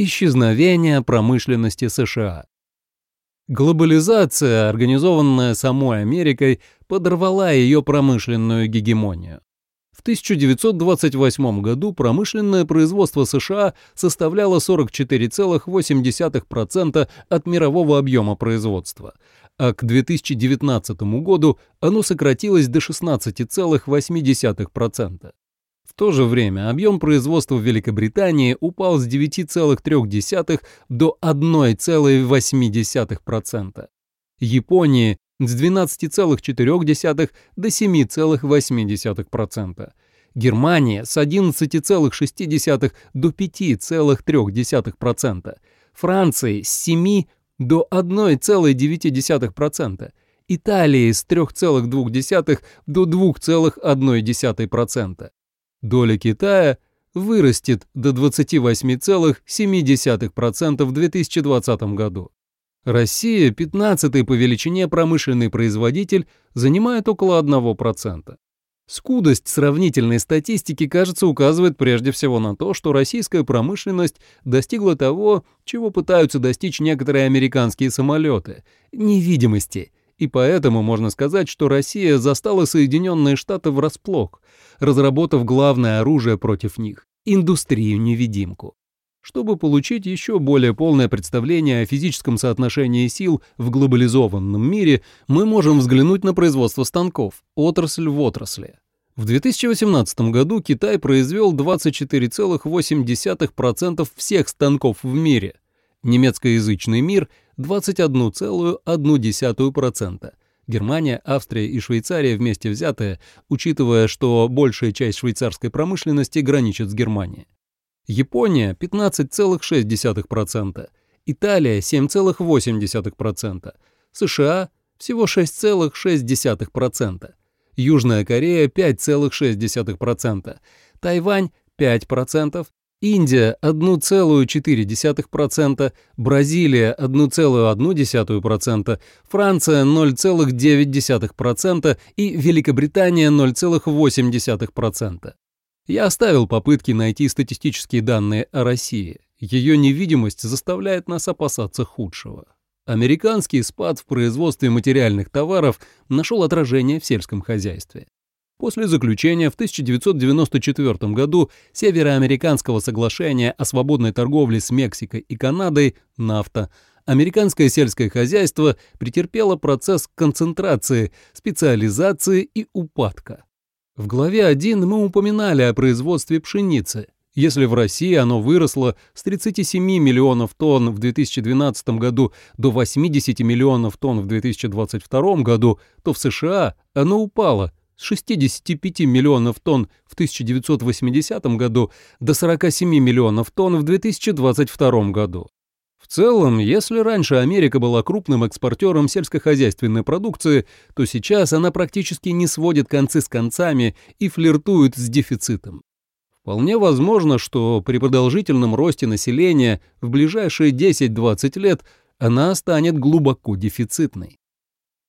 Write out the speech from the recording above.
Исчезновение промышленности США. Глобализация, организованная самой Америкой, подорвала ее промышленную гегемонию. В 1928 году промышленное производство США составляло 44,8% от мирового объема производства, а к 2019 году оно сократилось до 16,8% то же время объем производства в Великобритании упал с 9,3 до 1,8%. Японии с 12,4 до 7,8%. Германия с 11,6 до 5,3%. Франции с 7 до 1,9%. Италии с 3,2 до 2,1%. Доля Китая вырастет до 28,7% в 2020 году. Россия, 15-й по величине промышленный производитель, занимает около 1%. Скудость сравнительной статистики, кажется, указывает прежде всего на то, что российская промышленность достигла того, чего пытаются достичь некоторые американские самолеты – невидимости – и поэтому можно сказать, что Россия застала Соединенные Штаты врасплох, разработав главное оружие против них – индустрию-невидимку. Чтобы получить еще более полное представление о физическом соотношении сил в глобализованном мире, мы можем взглянуть на производство станков, отрасль в отрасли. В 2018 году Китай произвел 24,8% всех станков в мире. Немецкоязычный мир – 21,1%. Германия, Австрия и Швейцария вместе взятые, учитывая, что большая часть швейцарской промышленности граничит с Германией. Япония 15,6%, Италия 7,8%, США всего 6,6%, Южная Корея 5,6%, Тайвань 5%, Индия 1,4%, Бразилия 1,1%, Франция 0,9% и Великобритания 0,8%. Я оставил попытки найти статистические данные о России. Ее невидимость заставляет нас опасаться худшего. Американский спад в производстве материальных товаров нашел отражение в сельском хозяйстве. После заключения в 1994 году Североамериканского соглашения о свободной торговле с Мексикой и Канадой «НАФТА» американское сельское хозяйство претерпело процесс концентрации, специализации и упадка. В главе 1 мы упоминали о производстве пшеницы. Если в России оно выросло с 37 миллионов тонн в 2012 году до 80 миллионов тонн в 2022 году, то в США оно упало с 65 миллионов тонн в 1980 году до 47 миллионов тонн в 2022 году. В целом, если раньше Америка была крупным экспортером сельскохозяйственной продукции, то сейчас она практически не сводит концы с концами и флиртует с дефицитом. Вполне возможно, что при продолжительном росте населения в ближайшие 10-20 лет она станет глубоко дефицитной.